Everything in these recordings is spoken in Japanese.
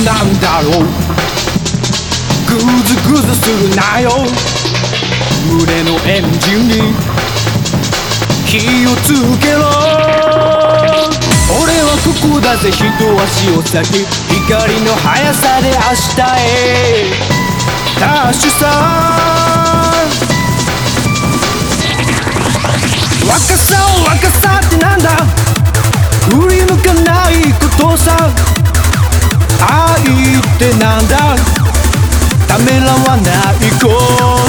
なんだろう。グズグズするなよ。胸のエンジンに火をつけろ。俺はここだぜ。一足を先。光の速さで明日へ。ダッシュさ若さを若さってなんだ。振り向かないことさ。愛ってなんだ？ためらわないこ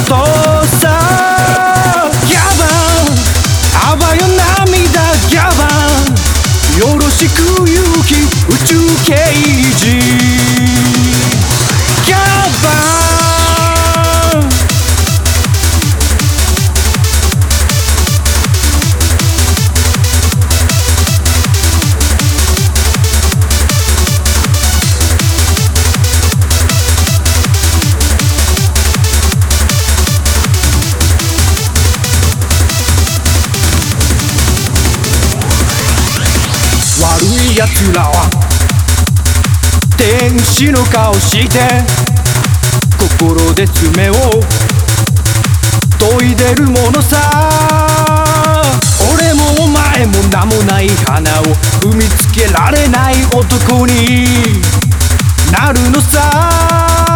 とさ。ギャバン。あばよ涙ギャバン。よろしく勇気。宇宙刑事。奴らは天使の顔して心で爪を研いでるものさ。俺もお前も名もない花を踏みつけられない男になるのさ。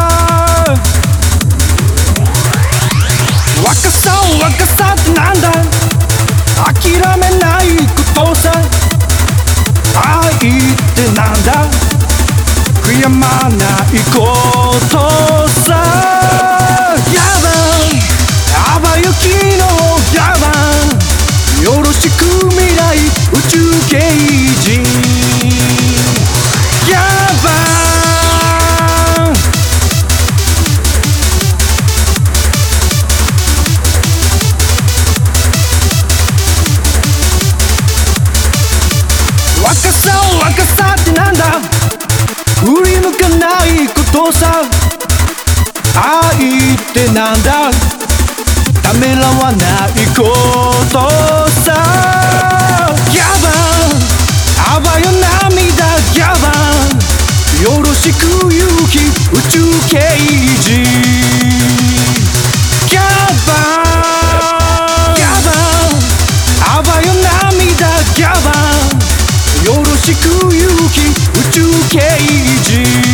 んだ。悔やまないことさ。やばんあばゆきのやばよろしく未来宇宙刑事。やば。ん若さ若さってなんだためらわないことさギャバン。あばよ涙ギャバン。よろしく勇気宇宙刑事ギャバンギャバンあばよ涙ギャバン。よろしく勇気宇宙刑事。